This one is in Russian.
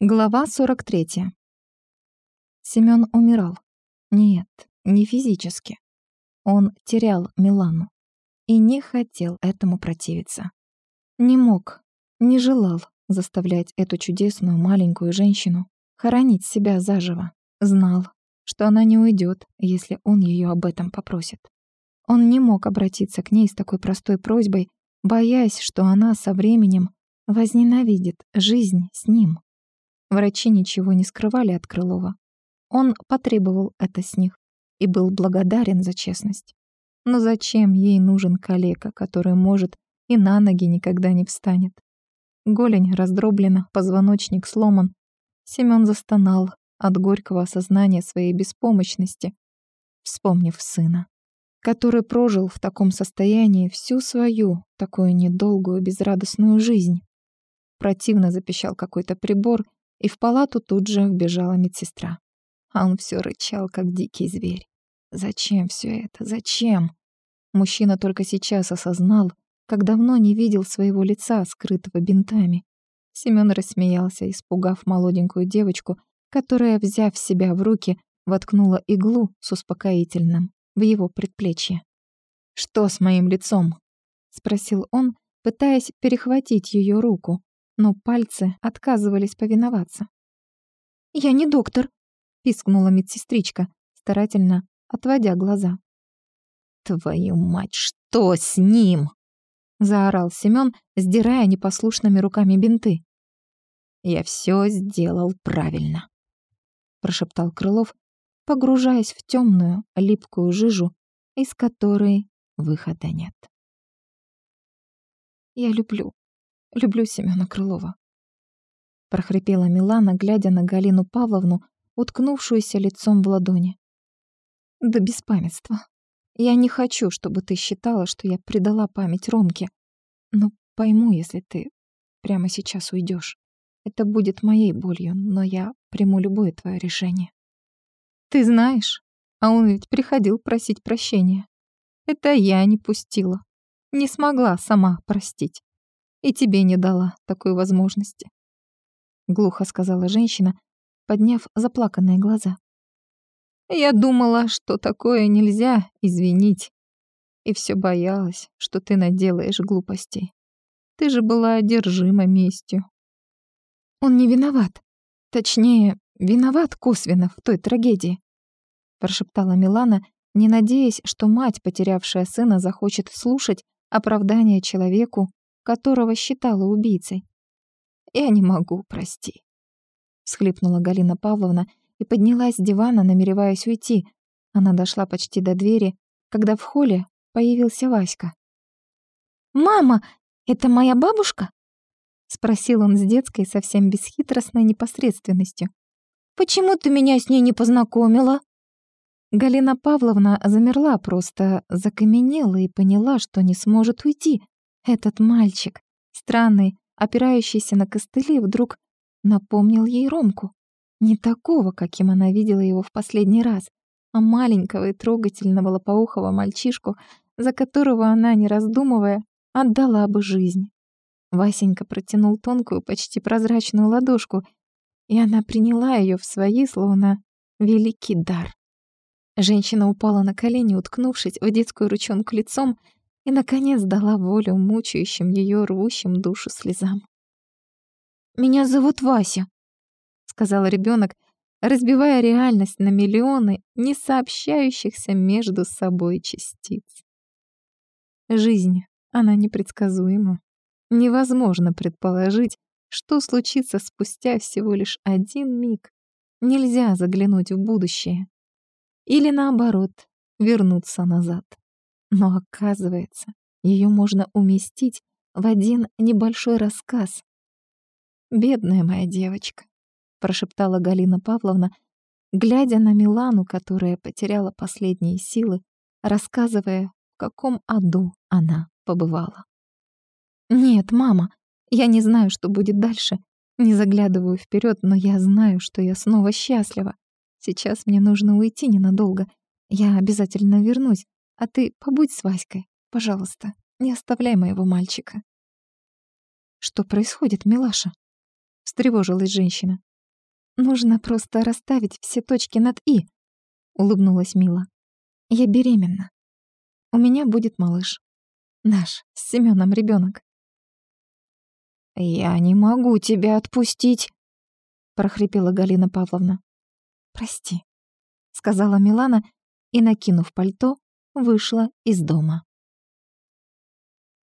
Глава 43. Семён умирал. Нет, не физически. Он терял Милану и не хотел этому противиться. Не мог, не желал заставлять эту чудесную маленькую женщину хоронить себя заживо. Знал, что она не уйдет, если он ее об этом попросит. Он не мог обратиться к ней с такой простой просьбой, боясь, что она со временем возненавидит жизнь с ним. Врачи ничего не скрывали от Крылова. Он потребовал это с них и был благодарен за честность. Но зачем ей нужен калека, который, может, и на ноги никогда не встанет? Голень раздроблена, позвоночник сломан. Семён застонал от горького осознания своей беспомощности, вспомнив сына, который прожил в таком состоянии всю свою, такую недолгую, безрадостную жизнь. Противно запищал какой-то прибор, и в палату тут же вбежала медсестра. А он все рычал, как дикий зверь. Зачем все это? Зачем? Мужчина только сейчас осознал, как давно не видел своего лица, скрытого бинтами. Семён рассмеялся, испугав молоденькую девочку, которая, взяв себя в руки, воткнула иглу с успокоительным в его предплечье. «Что с моим лицом?» — спросил он, пытаясь перехватить ее руку, но пальцы отказывались повиноваться. «Я не доктор», — пискнула медсестричка, старательно отводя глаза. «Твою мать, что с ним?» — заорал Семён, сдирая непослушными руками бинты. «Я все сделал правильно», — прошептал Крылов, погружаясь в темную, липкую жижу, из которой выхода нет. «Я люблю Люблю Семёна Крылова. Прохрипела Милана, глядя на Галину Павловну, уткнувшуюся лицом в ладони. Да беспамятства. Я не хочу, чтобы ты считала, что я предала память Ромке. Но пойму, если ты прямо сейчас уйдешь. Это будет моей болью, но я приму любое твое решение. Ты знаешь, а он ведь приходил просить прощения. Это я не пустила. Не смогла сама простить. И тебе не дала такой возможности. Глухо сказала женщина, подняв заплаканные глаза. Я думала, что такое нельзя извинить. И все боялась, что ты наделаешь глупостей. Ты же была одержима местью. Он не виноват. Точнее, виноват косвенно в той трагедии. Прошептала Милана, не надеясь, что мать, потерявшая сына, захочет слушать оправдание человеку, которого считала убийцей. «Я не могу, прости», — всхлипнула Галина Павловна и поднялась с дивана, намереваясь уйти. Она дошла почти до двери, когда в холле появился Васька. «Мама, это моя бабушка?» — спросил он с детской, совсем бесхитростной непосредственностью. «Почему ты меня с ней не познакомила?» Галина Павловна замерла, просто закаменела и поняла, что не сможет уйти, этот мальчик, странный, опирающийся на костыли, вдруг напомнил ей Ромку. Не такого, каким она видела его в последний раз, а маленького и трогательного лопоухого мальчишку, за которого она, не раздумывая, отдала бы жизнь. Васенька протянул тонкую, почти прозрачную ладошку, и она приняла ее в свои, словно великий дар. Женщина упала на колени, уткнувшись в детскую ручонку лицом, и, наконец, дала волю мучающим ее рвущим душу слезам. «Меня зовут Вася», — сказал ребенок, разбивая реальность на миллионы не сообщающихся между собой частиц. Жизнь, она непредсказуема. Невозможно предположить, что случится спустя всего лишь один миг. Нельзя заглянуть в будущее. Или наоборот, вернуться назад. Но оказывается, ее можно уместить в один небольшой рассказ. «Бедная моя девочка», — прошептала Галина Павловна, глядя на Милану, которая потеряла последние силы, рассказывая, в каком аду она побывала. «Нет, мама, я не знаю, что будет дальше. Не заглядываю вперед, но я знаю, что я снова счастлива. Сейчас мне нужно уйти ненадолго. Я обязательно вернусь, а ты побудь с Васькой, пожалуйста, не оставляй моего мальчика». «Что происходит, милаша?» — встревожилась женщина. Нужно просто расставить все точки над «и», — улыбнулась Мила. Я беременна. У меня будет малыш. Наш, с Семеном ребенок. «Я не могу тебя отпустить», — прохрипела Галина Павловна. «Прости», — сказала Милана и, накинув пальто, вышла из дома.